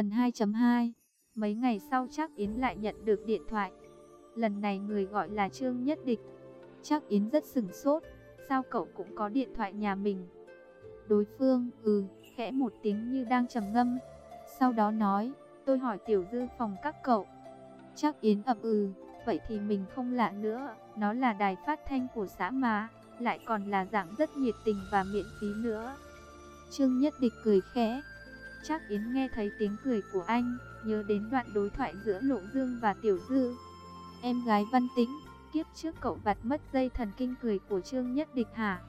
Phần 2.2 Mấy ngày sau Trác Yến lại nhận được điện thoại. Lần này người gọi là Trương Nhất Địch. Trác Yến rất sừng sốt. Sao cậu cũng có điện thoại nhà mình? Đối phương, ừ, khẽ một tiếng như đang trầm ngâm. Sau đó nói, tôi hỏi tiểu dư phòng các cậu. Trác Yến ậm ừ, vậy thì mình không lạ nữa. Nó là đài phát thanh của xã mà, lại còn là dạng rất nhiệt tình và miễn phí nữa. Trương Nhất Địch cười khẽ. Chắc Yến nghe thấy tiếng cười của anh, nhớ đến đoạn đối thoại giữa Lộ Dương và Tiểu Dư. Em gái Văn Tĩnh, kiếp trước cậu vặt mất dây thần kinh cười của Trương Nhất Địch hả?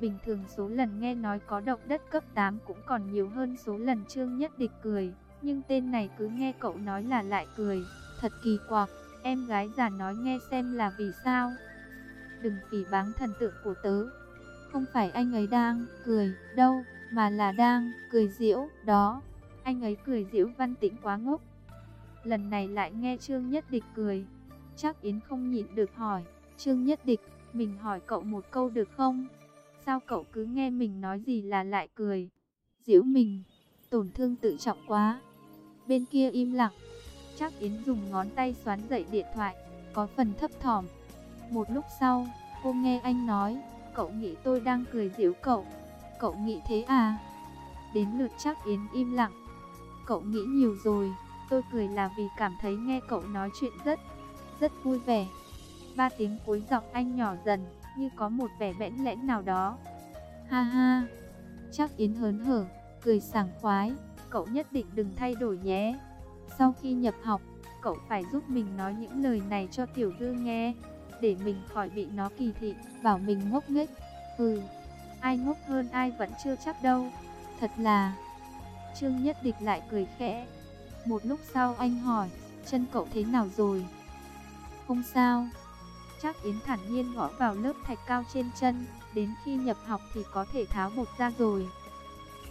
Bình thường số lần nghe nói có động đất cấp 8 cũng còn nhiều hơn số lần Trương Nhất Địch cười, nhưng tên này cứ nghe cậu nói là lại cười, thật kỳ quặc. Em gái già nói nghe xem là vì sao? Đừng phỉ báng thần tượng của tớ. Không phải anh ấy đang cười đâu, mà là đang cười diễu đó. Anh ấy cười diễu văn tĩnh quá ngốc. Lần này lại nghe Trương Nhất Địch cười. Chắc Yến không nhịn được hỏi. Trương Nhất Địch, mình hỏi cậu một câu được không? Sao cậu cứ nghe mình nói gì là lại cười? diễu mình, tổn thương tự trọng quá. Bên kia im lặng. Chắc Yến dùng ngón tay xoắn dậy điện thoại, có phần thấp thỏm. Một lúc sau, cô nghe anh nói, cậu nghĩ tôi đang cười diễu cậu. Cậu nghĩ thế à? Đến lượt chắc Yến im lặng. Cậu nghĩ nhiều rồi, tôi cười là vì cảm thấy nghe cậu nói chuyện rất, rất vui vẻ. Ba tiếng cuối giọng anh nhỏ dần, như có một vẻ bẽn lẽn nào đó. Ha ha, chắc Yến hớn hở, cười sảng khoái, cậu nhất định đừng thay đổi nhé. Sau khi nhập học, cậu phải giúp mình nói những lời này cho Tiểu Dư nghe, để mình khỏi bị nó kỳ thị, bảo mình ngốc nghếch. Ừ, ai ngốc hơn ai vẫn chưa chắc đâu. Thật là... Trương Nhất Địch lại cười khẽ. Một lúc sau anh hỏi, chân cậu thế nào rồi? Không sao. Chắc Yến thản nhiên gõ vào lớp thạch cao trên chân, đến khi nhập học thì có thể tháo bột ra rồi.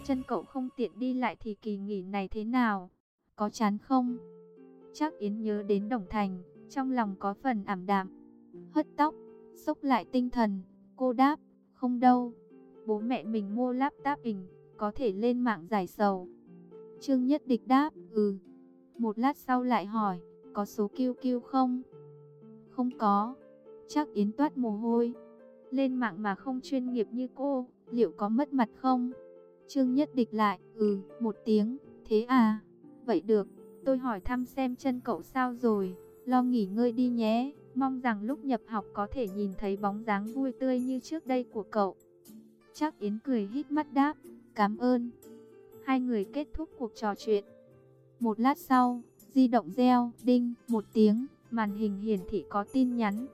Chân cậu không tiện đi lại thì kỳ nghỉ này thế nào? Có chán không? Chắc Yến nhớ đến Đồng Thành, trong lòng có phần ảm đạm. Hất tóc, sốc lại tinh thần, cô đáp, không đâu. Bố mẹ mình mua laptop hình, có thể lên mạng giải sầu. Trương Nhất Địch đáp, ừ. Một lát sau lại hỏi, có số QQ không? Không có. Chắc Yến toát mồ hôi. Lên mạng mà không chuyên nghiệp như cô, liệu có mất mặt không? Trương Nhất Địch lại, ừ, một tiếng, thế à? Vậy được, tôi hỏi thăm xem chân cậu sao rồi, lo nghỉ ngơi đi nhé. Mong rằng lúc nhập học có thể nhìn thấy bóng dáng vui tươi như trước đây của cậu. Chắc Yến cười hít mắt đáp, cảm ơn. Hai người kết thúc cuộc trò chuyện. Một lát sau, di động reo, đinh, một tiếng, màn hình hiển thị có tin nhắn.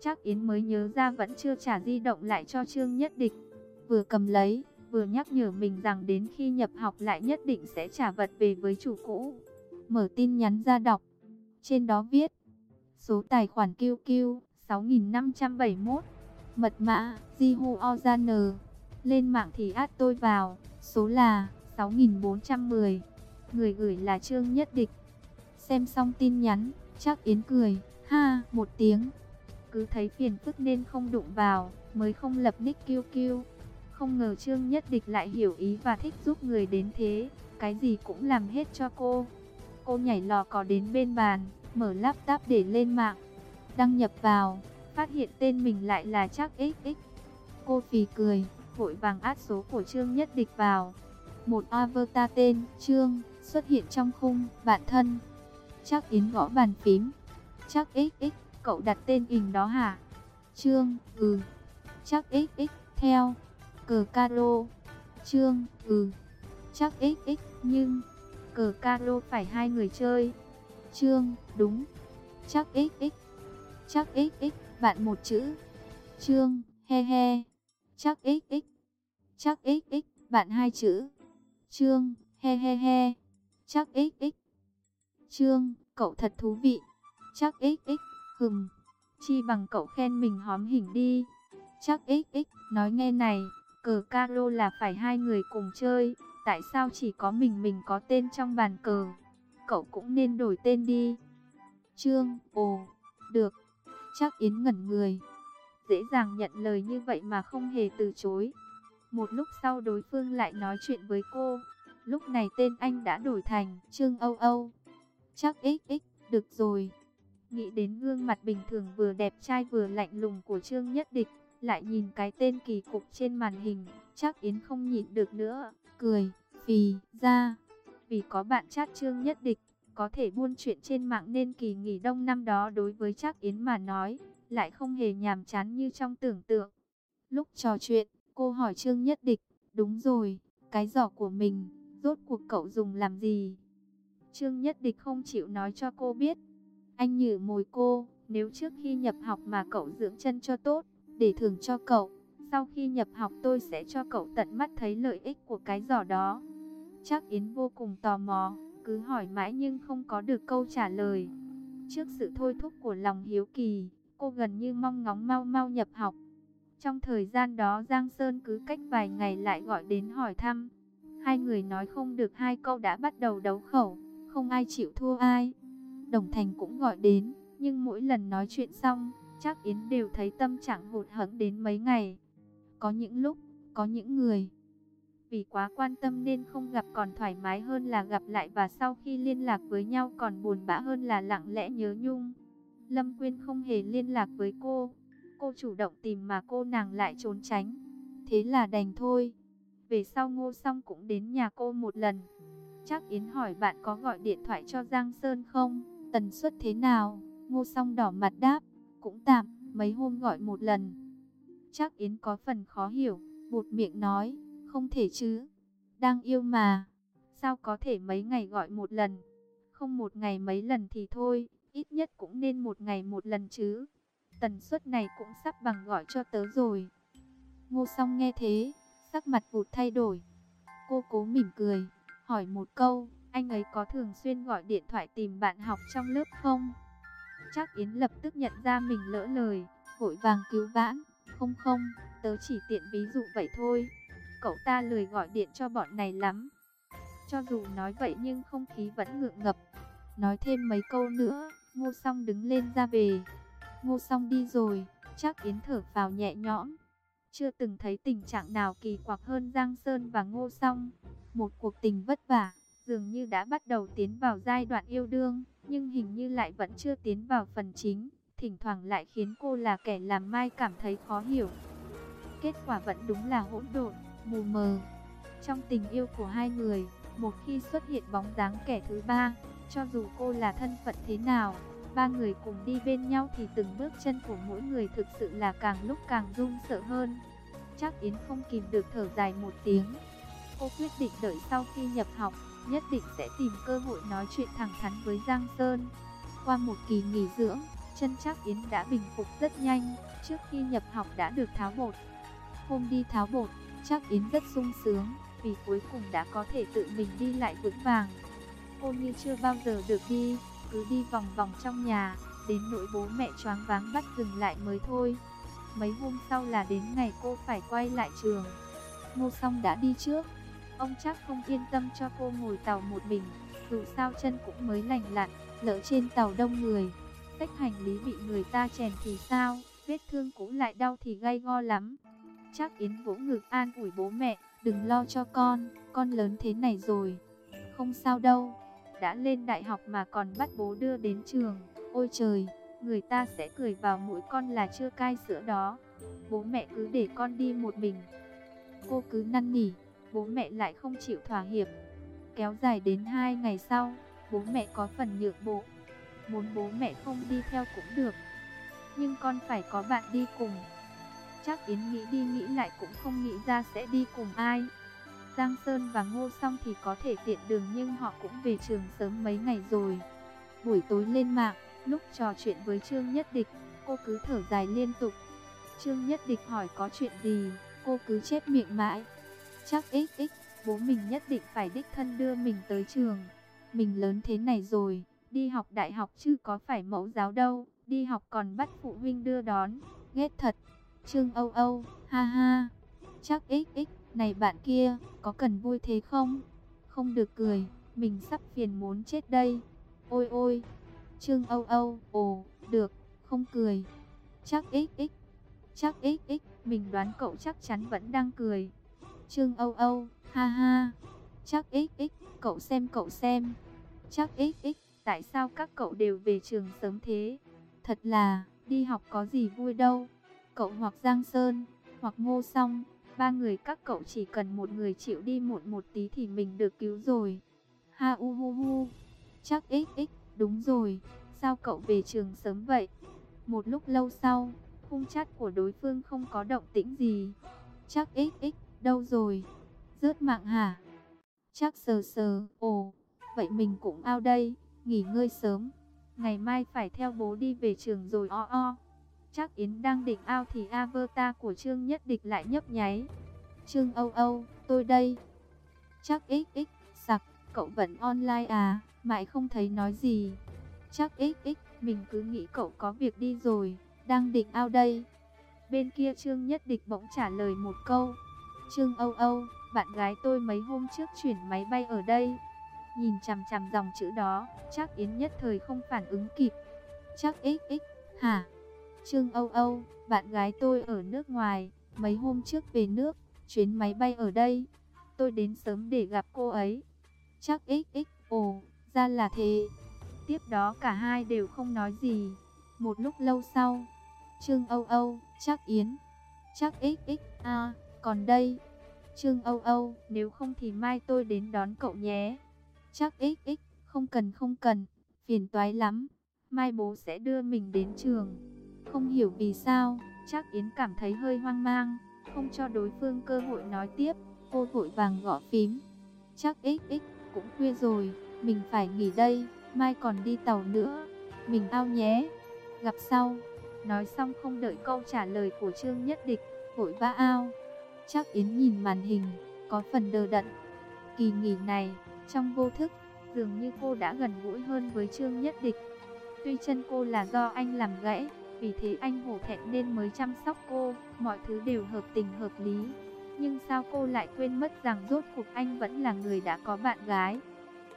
Chắc Yến mới nhớ ra vẫn chưa trả di động lại cho Trương Nhất Địch. Vừa cầm lấy, vừa nhắc nhở mình rằng đến khi nhập học lại nhất định sẽ trả vật về với chủ cũ. Mở tin nhắn ra đọc. Trên đó viết, số tài khoản QQ 6571, mật mã Jihu Ozan, lên mạng thì át tôi vào, số là 6410, người gửi là Trương Nhất Địch. Xem xong tin nhắn, chắc Yến cười, ha, một tiếng. Cứ thấy phiền phức nên không đụng vào, mới không lập nick QQ. Không ngờ Trương Nhất Địch lại hiểu ý và thích giúp người đến thế, cái gì cũng làm hết cho cô. Cô nhảy lò có đến bên bàn, mở laptop để lên mạng. Đăng nhập vào, phát hiện tên mình lại là chắc XX. Cô phì cười, vội vàng át số của Trương Nhất Địch vào. Một avatar tên Trương xuất hiện trong khung bạn thân. Chắc Yến gõ bàn phím. Chắc XX, cậu đặt tên hình đó hả? Trương, ừ. Chắc XX, theo. Cờ caro. Trương, ừ. Chắc XX, nhưng cờ caro phải hai người chơi. Trương, đúng. Chắc XX. Chắc XX, bạn một chữ. Trương, he he. Chắc XX. Chắc XX, bạn hai chữ. Trương, he he he. Chắc XX. Trương, cậu thật thú vị. Chắc XX, hừm. Chi bằng cậu khen mình hóm hình đi. Chắc XX, nói nghe này, cờ caro là phải hai người cùng chơi. Tại sao chỉ có mình mình có tên trong bàn cờ? Cậu cũng nên đổi tên đi. Trương, ồ, được. Chắc Yến ngẩn người. Dễ dàng nhận lời như vậy mà không hề từ chối. Một lúc sau đối phương lại nói chuyện với cô. Lúc này tên anh đã đổi thành Trương Âu Âu. Chắc XX, được rồi. Nghĩ đến gương mặt bình thường vừa đẹp trai vừa lạnh lùng của Trương Nhất Địch, lại nhìn cái tên kỳ cục trên màn hình, chắc Yến không nhịn được nữa, cười, phì, ra. Vì có bạn chat Trương Nhất Địch, có thể buôn chuyện trên mạng nên kỳ nghỉ đông năm đó đối với chắc Yến mà nói, lại không hề nhàm chán như trong tưởng tượng. Lúc trò chuyện, cô hỏi Trương Nhất Địch, đúng rồi, cái giỏ của mình, rốt cuộc cậu dùng làm gì? Trương Nhất Địch không chịu nói cho cô biết. Anh nhử mồi cô, nếu trước khi nhập học mà cậu dưỡng chân cho tốt, để thưởng cho cậu, sau khi nhập học tôi sẽ cho cậu tận mắt thấy lợi ích của cái giỏ đó. Chắc Yến vô cùng tò mò, cứ hỏi mãi nhưng không có được câu trả lời. Trước sự thôi thúc của lòng hiếu kỳ, cô gần như mong ngóng mau mau nhập học. Trong thời gian đó Giang Sơn cứ cách vài ngày lại gọi đến hỏi thăm. Hai người nói không được hai câu đã bắt đầu đấu khẩu, không ai chịu thua ai. Đồng Thành cũng gọi đến, nhưng mỗi lần nói chuyện xong, chắc Yến đều thấy tâm trạng hụt hẫng đến mấy ngày. Có những lúc, có những người, vì quá quan tâm nên không gặp còn thoải mái hơn là gặp lại và sau khi liên lạc với nhau còn buồn bã hơn là lặng lẽ nhớ nhung. Lâm Quyên không hề liên lạc với cô. Cô chủ động tìm mà cô nàng lại trốn tránh. Thế là đành thôi. Về sau ngô xong cũng đến nhà cô một lần. Chắc Yến hỏi bạn có gọi điện thoại cho Giang Sơn không? Tần suất thế nào? Ngô song đỏ mặt đáp. Cũng tạm, mấy hôm gọi một lần. Chắc Yến có phần khó hiểu, bụt miệng nói. Không thể chứ. Đang yêu mà. Sao có thể mấy ngày gọi một lần? Không một ngày mấy lần thì thôi, ít nhất cũng nên một ngày một lần chứ. Tần suất này cũng sắp bằng gọi cho tớ rồi. Ngô song nghe thế, sắc mặt vụt thay đổi. Cô cố mỉm cười, hỏi một câu, anh ấy có thường xuyên gọi điện thoại tìm bạn học trong lớp không? Chắc Yến lập tức nhận ra mình lỡ lời, vội vàng cứu vãn. Không không, tớ chỉ tiện ví dụ vậy thôi. Cậu ta lười gọi điện cho bọn này lắm. Cho dù nói vậy nhưng không khí vẫn ngượng ngập. Nói thêm mấy câu nữa, Ngô Song đứng lên ra về. Ngô Song đi rồi, chắc Yến thở vào nhẹ nhõm. Chưa từng thấy tình trạng nào kỳ quặc hơn Giang Sơn và Ngô Song. Một cuộc tình vất vả, dường như đã bắt đầu tiến vào giai đoạn yêu đương, nhưng hình như lại vẫn chưa tiến vào phần chính. Thỉnh thoảng lại khiến cô là kẻ làm Mai cảm thấy khó hiểu. Kết quả vẫn đúng là hỗn độn, mù mờ. Trong tình yêu của hai người, một khi xuất hiện bóng dáng kẻ thứ ba, cho dù cô là thân phận thế nào, ba người cùng đi bên nhau thì từng bước chân của mỗi người thực sự là càng lúc càng run sợ hơn. Chắc Yến không kìm được thở dài một tiếng. Cô quyết định đợi sau khi nhập học, nhất định sẽ tìm cơ hội nói chuyện thẳng thắn với Giang Sơn. Qua một kỳ nghỉ dưỡng, chân chắc Yến đã bình phục rất nhanh, trước khi nhập học đã được tháo bột. Hôm đi tháo bột, chắc Yến rất sung sướng, vì cuối cùng đã có thể tự mình đi lại vững vàng. Cô như chưa bao giờ được đi, cứ đi vòng vòng trong nhà, đến nỗi bố mẹ choáng váng bắt dừng lại mới thôi. Mấy hôm sau là đến ngày cô phải quay lại trường. Ngô Song đã đi trước. Ông chắc không yên tâm cho cô ngồi tàu một mình, dù sao chân cũng mới lành lặn, lỡ trên tàu đông người. cách hành lý bị người ta chèn thì sao, vết thương cũ lại đau thì gay go lắm. Chắc Yến vỗ ngực an ủi bố mẹ, đừng lo cho con, con lớn thế này rồi. Không sao đâu, đã lên đại học mà còn bắt bố đưa đến trường. Ôi trời, người ta sẽ cười vào mũi con là chưa cai sữa đó. Bố mẹ cứ để con đi một mình. Cô cứ năn nỉ, bố mẹ lại không chịu thỏa hiệp. Kéo dài đến hai ngày sau, bố mẹ có phần nhượng bộ. Muốn bố mẹ không đi theo cũng được. Nhưng con phải có bạn đi cùng. Chắc Yến nghĩ đi nghĩ lại cũng không nghĩ ra sẽ đi cùng ai. Giang Sơn và Ngô Song thì có thể tiện đường nhưng họ cũng về trường sớm mấy ngày rồi. Buổi tối lên mạng, lúc trò chuyện với Trương Nhất Địch, cô cứ thở dài liên tục. Trương Nhất Địch hỏi có chuyện gì, cô cứ chép miệng mãi. Chắc xx, bố mình nhất định phải đích thân đưa mình tới trường. Mình lớn thế này rồi, đi học đại học chứ có phải mẫu giáo đâu, đi học còn bắt phụ huynh đưa đón, ghét thật. Trương Âu Âu, ha ha, chắc xx này bạn kia, có cần vui thế không? Không được cười, mình sắp phiền muốn chết đây. Ôi ôi, Trương Âu Âu, ồ, được, không cười. Chắc XX, chắc XX, mình đoán cậu chắc chắn vẫn đang cười. Trương Âu Âu, ha ha. Chắc XX, cậu xem cậu xem. Chắc XX, tại sao các cậu đều về trường sớm thế? Thật là, đi học có gì vui đâu. Cậu hoặc Giang Sơn, hoặc Ngô Song, ba người các cậu chỉ cần một người chịu đi muộn một tí thì mình được cứu rồi. Ha u hu hu. Chắc XX, đúng rồi, sao cậu về trường sớm vậy? Một lúc lâu sau, khung chat của đối phương không có động tĩnh gì. Chắc XX, đâu rồi? Rớt mạng hả? Chắc sờ sờ, ồ, vậy mình cũng ao đây, nghỉ ngơi sớm. Ngày mai phải theo bố đi về trường rồi o o. Chắc Yến đang định ao thì avatar của Trương Nhất Địch lại nhấp nháy. Trương Âu Âu, tôi đây. Chắc XX, sặc, cậu vẫn online à, mãi không thấy nói gì. Chắc XX, mình cứ nghĩ cậu có việc đi rồi, đang định ao đây. Bên kia Trương Nhất Địch bỗng trả lời một câu. Trương Âu Âu, bạn gái tôi mấy hôm trước chuyển máy bay ở đây. Nhìn chằm chằm dòng chữ đó, chắc Yến nhất thời không phản ứng kịp. Chắc XX, hả? Trương Âu Âu, bạn gái tôi ở nước ngoài, mấy hôm trước về nước, chuyến máy bay ở đây. Tôi đến sớm để gặp cô ấy. Chắc XX, ồ, ra là thế. Tiếp đó cả hai đều không nói gì. Một lúc lâu sau, Trương Âu Âu, chắc Yến, chắc XX, à, còn đây, Trương Âu Âu, nếu không thì mai tôi đến đón cậu nhé. Chắc XX, không cần không cần, phiền toái lắm. Mai bố sẽ đưa mình đến trường. Không hiểu vì sao, chắc Yến cảm thấy hơi hoang mang, không cho đối phương cơ hội nói tiếp. Cô vội vàng gõ phím. Chắc XX, cũng khuya rồi, mình phải nghỉ đây, mai còn đi tàu nữa. Mình ao nhé. Gặp sau. Nói xong không đợi câu trả lời của Trương Nhất Địch, vội vã ao. Chắc Yến nhìn màn hình, có phần đờ đẫn. Kỳ nghỉ này, trong vô thức, dường như cô đã gần gũi hơn với Trương Nhất Địch. Tuy chân cô là do anh làm gãy, vì thế anh hổ thẹn nên mới chăm sóc cô, mọi thứ đều hợp tình hợp lý. Nhưng sao cô lại quên mất rằng rốt cuộc anh vẫn là người đã có bạn gái.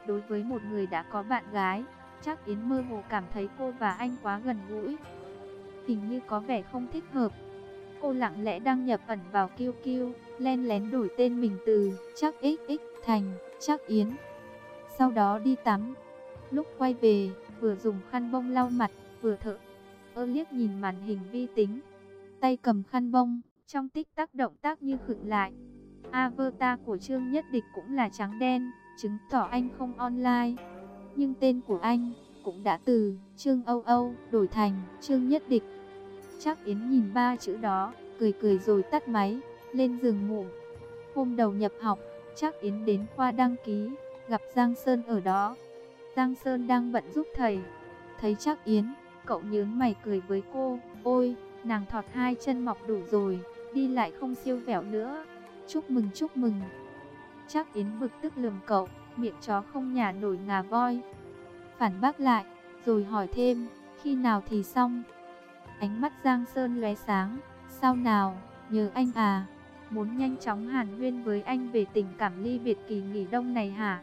Đối với một người đã có bạn gái, chắc Yến mơ hồ cảm thấy cô và anh quá gần gũi. Hình như có vẻ không thích hợp. Cô lặng lẽ đăng nhập ẩn vào QQ, len lén đổi tên mình từ chắc XX thành chắc Yến. Sau đó đi tắm. Lúc quay về, vừa dùng khăn bông lau mặt, vừa thở. Ơ liếc nhìn màn hình vi tính. Tay cầm khăn bông, trong tích tắc động tác như khựng lại. Avatar của Trương Nhất Địch cũng là trắng đen, chứng tỏ anh không online. Nhưng tên của anh cũng đã từ Trương Âu Âu đổi thành Trương Nhất Địch. Chắc Yến nhìn ba chữ đó, cười cười rồi tắt máy, lên giường ngủ. Hôm đầu nhập học, chắc Yến đến khoa đăng ký, gặp Giang Sơn ở đó. Giang Sơn đang bận giúp thầy. Thấy chắc Yến, cậu nhớ mày cười với cô, ôi, nàng thọt hai chân mọc đủ rồi, đi lại không siêu vẻo nữa. Chúc mừng chúc mừng. Chắc Yến bực tức lườm cậu, miệng chó không nhả nổi ngà voi. Phản bác lại, rồi hỏi thêm, khi nào thì xong? Ánh mắt Giang Sơn lóe sáng, sao nào, nhờ anh à, muốn nhanh chóng hàn huyên với anh về tình cảm ly biệt kỳ nghỉ đông này hả?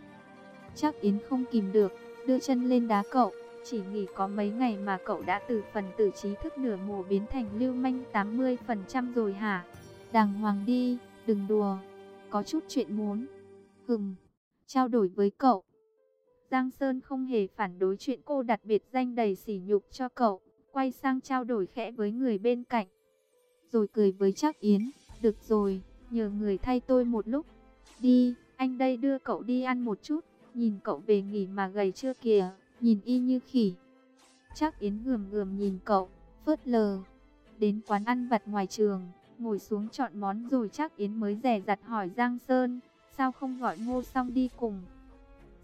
Chắc Yến không kìm được, đưa chân lên đá cậu, chỉ nghỉ có mấy ngày mà cậu đã từ phần tử trí thức nửa mùa biến thành lưu manh 80% rồi hả? Đàng hoàng đi, đừng đùa, có chút chuyện muốn. Hừm, trao đổi với cậu. Giang Sơn không hề phản đối chuyện cô đặt biệt danh đầy sỉ nhục cho cậu, quay sang trao đổi khẽ với người bên cạnh. Rồi cười với trác Yến, được rồi, nhờ người thay tôi một lúc. Đi, anh đây đưa cậu đi ăn một chút, nhìn cậu về nghỉ mà gầy chưa kìa, nhìn y như khỉ. Chắc Yến gườm gườm nhìn cậu, phớt lờ. Đến quán ăn vặt ngoài trường, ngồi xuống chọn món rồi chắc Yến mới rẻ rặt hỏi Giang Sơn, sao không gọi ngô xong đi cùng.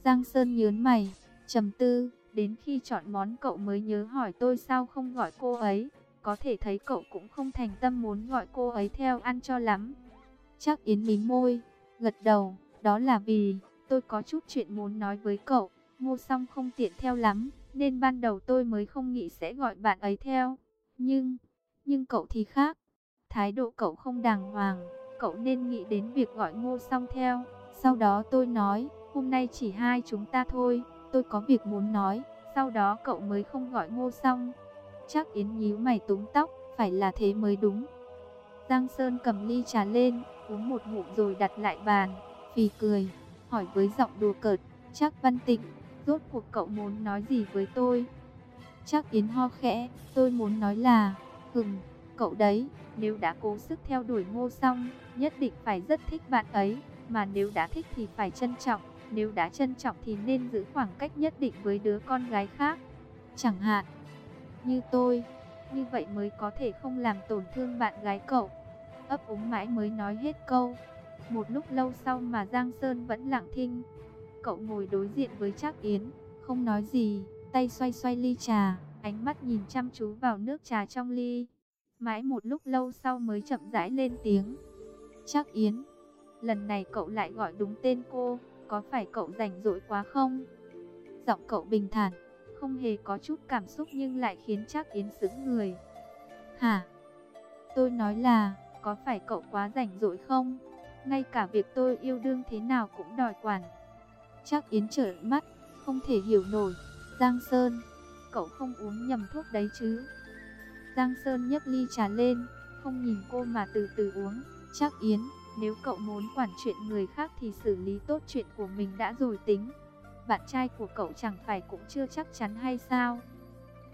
Giang Sơn nhớn mày, trầm tư, đến khi chọn món cậu mới nhớ hỏi tôi sao không gọi cô ấy. Có thể thấy cậu cũng không thành tâm muốn gọi cô ấy theo ăn cho lắm. Chắc Yến mím môi, gật đầu, đó là vì tôi có chút chuyện muốn nói với cậu. Ngô song không tiện theo lắm, nên ban đầu tôi mới không nghĩ sẽ gọi bạn ấy theo. Nhưng, nhưng cậu thì khác. Thái độ cậu không đàng hoàng, cậu nên nghĩ đến việc gọi ngô song theo. Sau đó tôi nói, hôm nay chỉ hai chúng ta thôi, tôi có việc muốn nói. Sau đó cậu mới không gọi ngô song. Chắc Yến nhíu mày túm tóc, phải là thế mới đúng. Giang Sơn cầm ly trà lên, uống một ngụm rồi đặt lại bàn, phì cười. hỏi với giọng đùa cợt, chắc Văn Tịnh, rốt cuộc cậu muốn nói gì với tôi? Chắc Yến ho khẽ, tôi muốn nói là, hừng, cậu đấy, nếu đã cố sức theo đuổi ngô xong, nhất định phải rất thích bạn ấy, mà nếu đã thích thì phải trân trọng, nếu đã trân trọng thì nên giữ khoảng cách nhất định với đứa con gái khác. Chẳng hạn, như tôi, như vậy mới có thể không làm tổn thương bạn gái cậu. Ấp úng mãi mới nói hết câu. Một lúc lâu sau mà Giang Sơn vẫn lặng thinh. Cậu ngồi đối diện với Trác Yến, không nói gì, tay xoay xoay ly trà, ánh mắt nhìn chăm chú vào nước trà trong ly. Mãi một lúc lâu sau mới chậm rãi lên tiếng. Trác Yến, lần này cậu lại gọi đúng tên cô, có phải cậu rảnh rỗi quá không? Giọng cậu bình thản, không hề có chút cảm xúc nhưng lại khiến Trác Yến sững người. Hả? Tôi nói là, có phải cậu quá rảnh rỗi không? Ngay cả việc tôi yêu đương thế nào cũng đòi quản chắc Yến trợn mắt, không thể hiểu nổi. Giang Sơn, cậu không uống nhầm thuốc đấy chứ? Giang Sơn nhấc ly trà lên, không nhìn cô mà từ từ uống. chắc Yến, nếu cậu muốn quản chuyện người khác thì xử lý tốt chuyện của mình đã rồi tính bạn trai của cậu chẳng phải cũng chưa chắc chắn hay sao?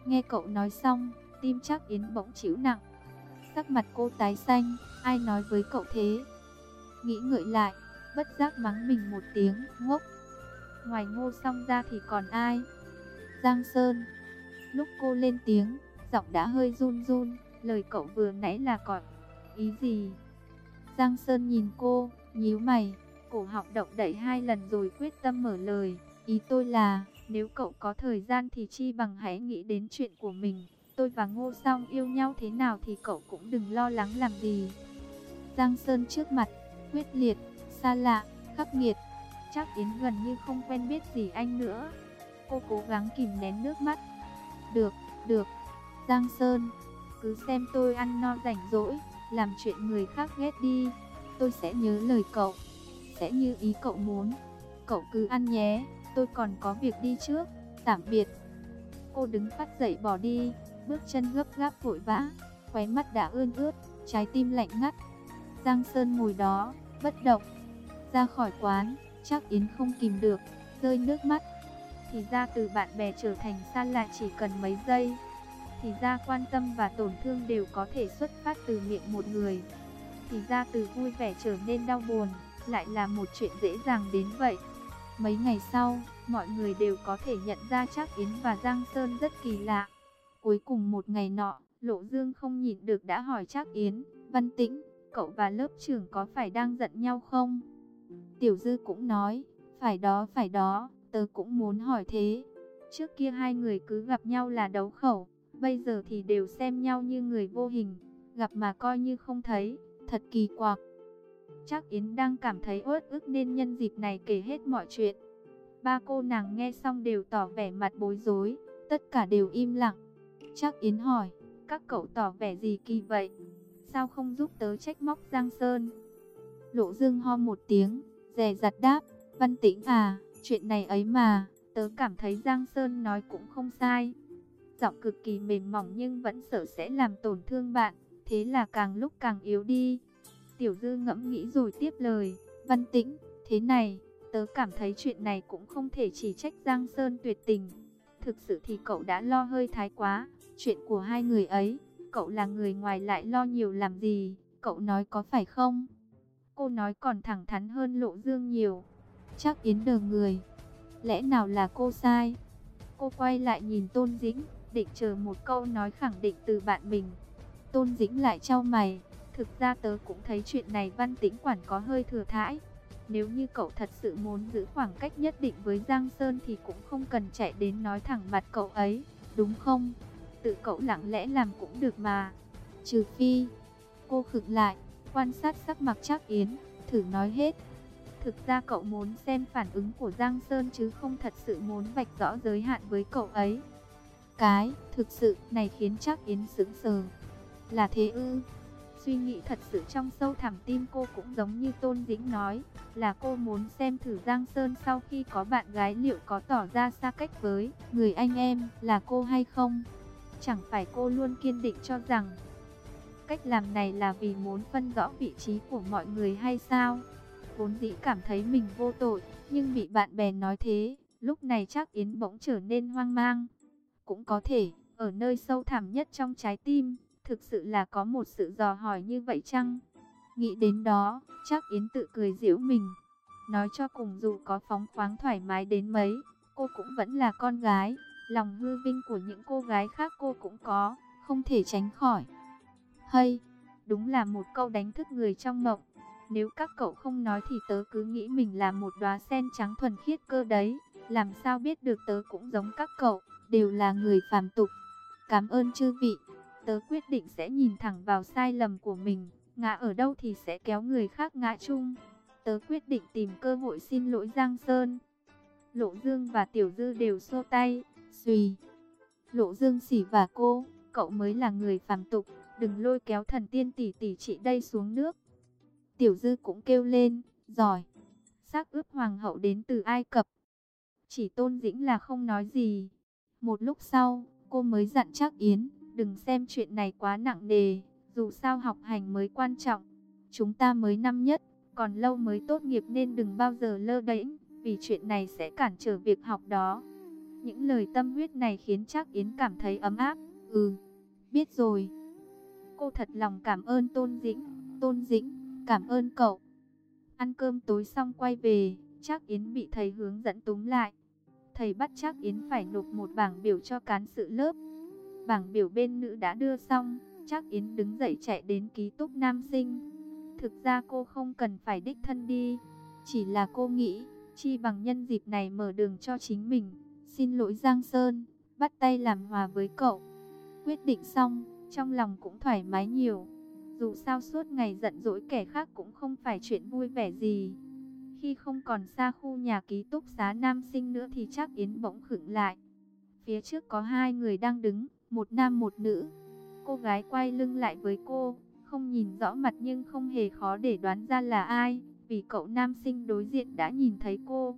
Nghe cậu nói xong, tim chắc Yến bỗng chịu nặng. Sắc mặt cô tái xanh, ai nói với cậu thế? Nghĩ ngợi lại, bất giác mắng mình một tiếng, ngốc. Ngoài ngô song ra thì còn ai? Giang Sơn. Lúc cô lên tiếng, giọng đã hơi run run, lời cậu vừa nãy là còn ý gì? Giang Sơn nhìn cô, nhíu mày, cổ họng động đậy hai lần rồi quyết tâm mở lời. Ý tôi là, nếu cậu có thời gian thì chi bằng hãy nghĩ đến chuyện của mình. Tôi và Ngô Song yêu nhau thế nào thì cậu cũng đừng lo lắng làm gì. Giang Sơn trước mặt, quyết liệt, xa lạ, khắc nghiệt. Chắc Yến gần như không quen biết gì anh nữa. Cô cố gắng kìm nén nước mắt. Được, được. Giang Sơn, cứ xem tôi ăn no rảnh rỗi, làm chuyện người khác ghét đi. Tôi sẽ nhớ lời cậu, sẽ như ý cậu muốn. Cậu cứ ăn nhé tôi còn có việc đi trước, tạm biệt. Cô đứng phát dậy bỏ đi, bước chân gấp gáp vội vã, khóe mắt đã ươn ướt, trái tim lạnh ngắt. Giang Sơn ngồi đó, bất động. Ra khỏi quán, chắc Yến không kìm được, rơi nước mắt. Thì ra từ bạn bè trở thành xa lạ chỉ cần mấy giây. Thì ra quan tâm và tổn thương đều có thể xuất phát từ miệng một người. Thì ra từ vui vẻ trở nên đau buồn, lại là một chuyện dễ dàng đến vậy. Mấy ngày sau, mọi người đều có thể nhận ra chắc Yến và Giang Sơn rất kỳ lạ. Cuối cùng một ngày nọ, Lộ Dương không nhịn được đã hỏi chắc Yến, Văn Tĩnh, cậu và lớp trưởng có phải đang giận nhau không? Tiểu Dư cũng nói, phải đó phải đó, tớ cũng muốn hỏi thế. Trước kia hai người cứ gặp nhau là đấu khẩu, bây giờ thì đều xem nhau như người vô hình, gặp mà coi như không thấy, thật kỳ quặc. Chắc Yến đang cảm thấy uất ức nên nhân dịp này kể hết mọi chuyện. Ba cô nàng nghe xong đều tỏ vẻ mặt bối rối, tất cả đều im lặng. Chắc Yến hỏi, các cậu tỏ vẻ gì kỳ vậy? Sao không giúp tớ trách móc Giang Sơn? Lộ Dương ho một tiếng, rè dặt đáp, Văn Tĩnh à, chuyện này ấy mà, tớ cảm thấy Giang Sơn nói cũng không sai. Giọng cực kỳ mềm mỏng nhưng vẫn sợ sẽ làm tổn thương bạn, thế là càng lúc càng yếu đi. Tiểu dư ngẫm nghĩ rồi tiếp lời, văn tĩnh, thế này, tớ cảm thấy chuyện này cũng không thể chỉ trách Giang Sơn tuyệt tình. Thực sự thì cậu đã lo hơi thái quá, chuyện của hai người ấy, cậu là người ngoài lại lo nhiều làm gì, cậu nói có phải không? Cô nói còn thẳng thắn hơn lộ dương nhiều. Chắc Yến đờ người. Lẽ nào là cô sai? Cô quay lại nhìn Tôn Dĩnh, định chờ một câu nói khẳng định từ bạn mình. Tôn Dĩnh lại trao mày, Thực ra tớ cũng thấy chuyện này văn tĩnh quản có hơi thừa thãi. Nếu như cậu thật sự muốn giữ khoảng cách nhất định với Giang Sơn thì cũng không cần chạy đến nói thẳng mặt cậu ấy, đúng không? Tự cậu lặng lẽ làm cũng được mà. Trừ phi, cô khựng lại, quan sát sắc mặt chắc Yến, thử nói hết. Thực ra cậu muốn xem phản ứng của Giang Sơn chứ không thật sự muốn vạch rõ giới hạn với cậu ấy. Cái, thực sự, này khiến chắc Yến sững sờ. Là thế ư? Suy nghĩ thật sự trong sâu thẳm tim cô cũng giống như Tôn Dĩnh nói, là cô muốn xem thử Giang Sơn sau khi có bạn gái liệu có tỏ ra xa cách với người anh em là cô hay không. Chẳng phải cô luôn kiên định cho rằng cách làm này là vì muốn phân rõ vị trí của mọi người hay sao? vốn dĩ cảm thấy mình vô tội, nhưng bị bạn bè nói thế, lúc này chắc Yến bỗng trở nên hoang mang. Cũng có thể, ở nơi sâu thẳm nhất trong trái tim, thực sự là có một sự dò hỏi như vậy chăng? Nghĩ đến đó, chắc Yến tự cười giễu mình. Nói cho cùng dù có phóng khoáng thoải mái đến mấy, cô cũng vẫn là con gái. Lòng hư vinh của những cô gái khác cô cũng có, không thể tránh khỏi. Hay, đúng là một câu đánh thức người trong mộng. Nếu các cậu không nói thì tớ cứ nghĩ mình là một đóa sen trắng thuần khiết cơ đấy. Làm sao biết được tớ cũng giống các cậu, đều là người phàm tục. Cảm ơn chư vị, tớ quyết định sẽ nhìn thẳng vào sai lầm của mình. Ngã ở đâu thì sẽ kéo người khác ngã chung. Tớ quyết định tìm cơ hội xin lỗi Giang Sơn. Lộ Dương và Tiểu Dư đều xô tay, suy. Lộ Dương xỉ và cô, cậu mới là người phàm tục, đừng lôi kéo thần tiên tỷ tỷ chị đây xuống nước. Tiểu Dư cũng kêu lên, giỏi. Xác ướp hoàng hậu đến từ Ai Cập. Chỉ tôn dĩnh là không nói gì. Một lúc sau, cô mới dặn chắc Yến, đừng xem chuyện này quá nặng nề, dù sao học hành mới quan trọng. Chúng ta mới năm nhất, còn lâu mới tốt nghiệp nên đừng bao giờ lơ đễnh, vì chuyện này sẽ cản trở việc học đó. Những lời tâm huyết này khiến chắc Yến cảm thấy ấm áp. Ừ, biết rồi. Cô thật lòng cảm ơn Tôn Dĩnh. Tôn Dĩnh, cảm ơn cậu. Ăn cơm tối xong quay về, chắc Yến bị thầy hướng dẫn túm lại. Thầy bắt chắc Yến phải nộp một bảng biểu cho cán sự lớp. Bảng biểu bên nữ đã đưa xong, chắc Yến đứng dậy chạy đến ký túc nam sinh. Thực ra cô không cần phải đích thân đi, chỉ là cô nghĩ, chi bằng nhân dịp này mở đường cho chính mình. Xin lỗi Giang Sơn, bắt tay làm hòa với cậu. Quyết định xong, trong lòng cũng thoải mái nhiều. Dù sao suốt ngày giận dỗi kẻ khác cũng không phải chuyện vui vẻ gì. Khi không còn xa khu nhà ký túc xá nam sinh nữa thì chắc Yến bỗng khựng lại. Phía trước có hai người đang đứng, một nam một nữ. Cô gái quay lưng lại với cô, không nhìn rõ mặt nhưng không hề khó để đoán ra là ai, vì cậu nam sinh đối diện đã nhìn thấy cô.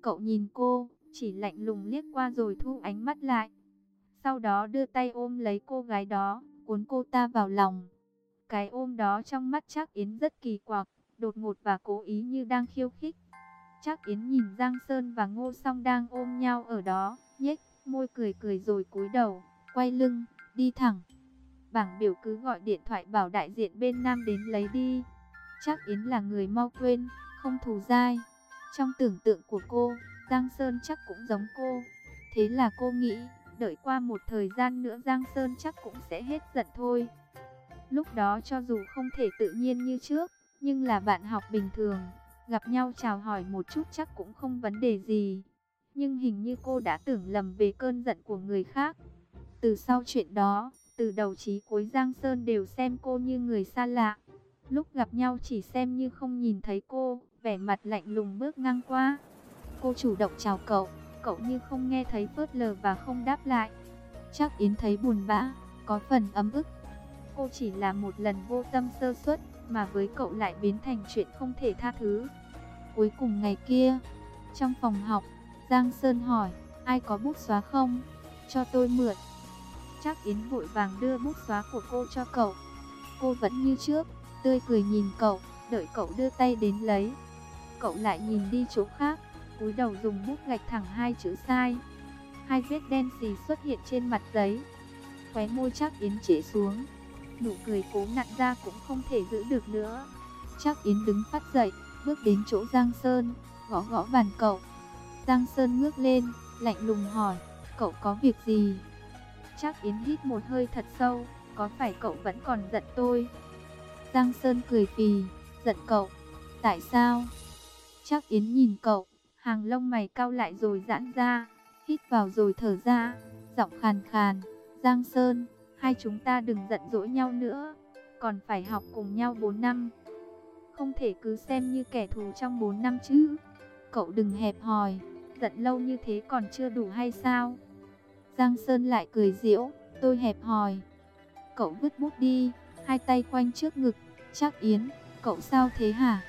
Cậu nhìn cô, chỉ lạnh lùng liếc qua rồi thu ánh mắt lại. Sau đó đưa tay ôm lấy cô gái đó, cuốn cô ta vào lòng. Cái ôm đó trong mắt Trác Yến rất kỳ quặc, đột ngột và cố ý như đang khiêu khích. Trác Yến nhìn Giang Sơn và Ngô Song đang ôm nhau ở đó, nhếch môi cười cười rồi cúi đầu, quay lưng, đi thẳng. Bảng biểu cứ gọi điện thoại bảo đại diện bên Nam đến lấy đi. Trác Yến là người mau quên, không thù dai. Trong tưởng tượng của cô, Giang Sơn chắc cũng giống cô. Thế là cô nghĩ, đợi qua một thời gian nữa Giang Sơn chắc cũng sẽ hết giận thôi. Lúc đó cho dù không thể tự nhiên như trước, nhưng là bạn học bình thường, gặp nhau chào hỏi một chút chắc cũng không vấn đề gì. Nhưng hình như cô đã tưởng lầm về cơn giận của người khác. Từ sau chuyện đó, từ đầu chí cuối Giang Sơn đều xem cô như người xa lạ. Lúc gặp nhau chỉ xem như không nhìn thấy cô, vẻ mặt lạnh lùng bước ngang qua. Cô chủ động chào cậu, cậu như không nghe thấy phớt lờ và không đáp lại. Chắc Yến thấy buồn bã, có phần ấm ức. Cô chỉ là một lần vô tâm sơ suất, mà với cậu lại biến thành chuyện không thể tha thứ. Cuối cùng ngày kia, trong phòng học, Giang Sơn hỏi, ai có bút xóa không? Cho tôi mượn. Chắc Yến vội vàng đưa bút xóa của cô cho cậu. Cô vẫn như trước, tươi cười nhìn cậu, đợi cậu đưa tay đến lấy. Cậu lại nhìn đi chỗ khác, cúi đầu dùng bút gạch thẳng hai chữ sai. Hai vết đen xì xuất hiện trên mặt giấy. Khóe môi chắc Yến trễ xuống. Nụ cười cố nặn ra cũng không thể giữ được nữa. Chắc Yến đứng phát dậy, bước đến chỗ Giang Sơn, gõ gõ bàn cậu. Giang Sơn ngước lên, lạnh lùng hỏi, cậu có việc gì? Chắc Yến hít một hơi thật sâu, có phải cậu vẫn còn giận tôi? Giang Sơn cười phì, giận cậu. Tại sao? Chắc Yến nhìn cậu, hàng lông mày cao lại rồi giãn ra, hít vào rồi thở ra, giọng khàn khàn. Giang Sơn, hai chúng ta đừng giận dỗi nhau nữa, còn phải học cùng nhau 4 năm. Không thể cứ xem như kẻ thù trong 4 năm chứ. Cậu đừng hẹp hòi, giận lâu như thế còn chưa đủ hay sao? Giang Sơn lại cười giễu, tôi hẹp hòi. Cậu vứt bút đi, hai tay quanh trước ngực, chắc Yến, cậu sao thế hả?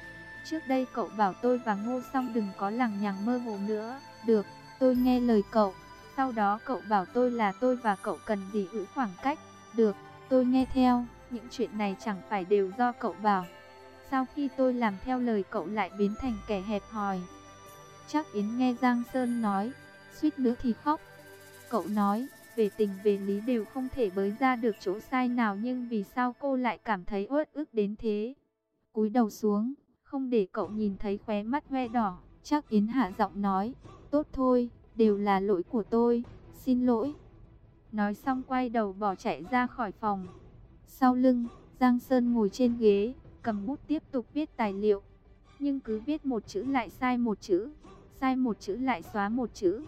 Trước đây cậu bảo tôi và Ngô Song đừng có lằng nhằng mơ hồ nữa, được, tôi nghe lời cậu. Sau đó cậu bảo tôi là tôi và cậu cần gì giữ khoảng cách, được, tôi nghe theo, những chuyện này chẳng phải đều do cậu bảo. Sau khi tôi làm theo lời cậu lại biến thành kẻ hẹp hòi. Chắc Yến nghe Giang Sơn nói, suýt nữa thì khóc. Cậu nói, về tình về lý đều không thể bới ra được chỗ sai nào nhưng vì sao cô lại cảm thấy uất ức đến thế. Cúi đầu xuống, không để cậu nhìn thấy khóe mắt hoe đỏ, chắc Yến hạ giọng nói, tốt thôi, đều là lỗi của tôi, xin lỗi. Nói xong quay đầu bỏ chạy ra khỏi phòng. Sau lưng, Giang Sơn ngồi trên ghế, cầm bút tiếp tục viết tài liệu. Nhưng cứ viết một chữ lại sai một chữ, sai một chữ lại xóa một chữ.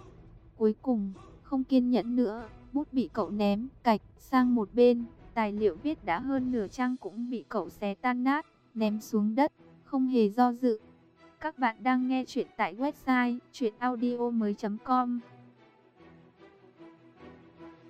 Cuối cùng, không kiên nhẫn nữa, bút bị cậu ném, cạch, sang một bên. Tài liệu viết đã hơn nửa trang cũng bị cậu xé tan nát, ném xuống đất, không hề do dự. Các bạn đang nghe chuyện tại website chuyenaudio.com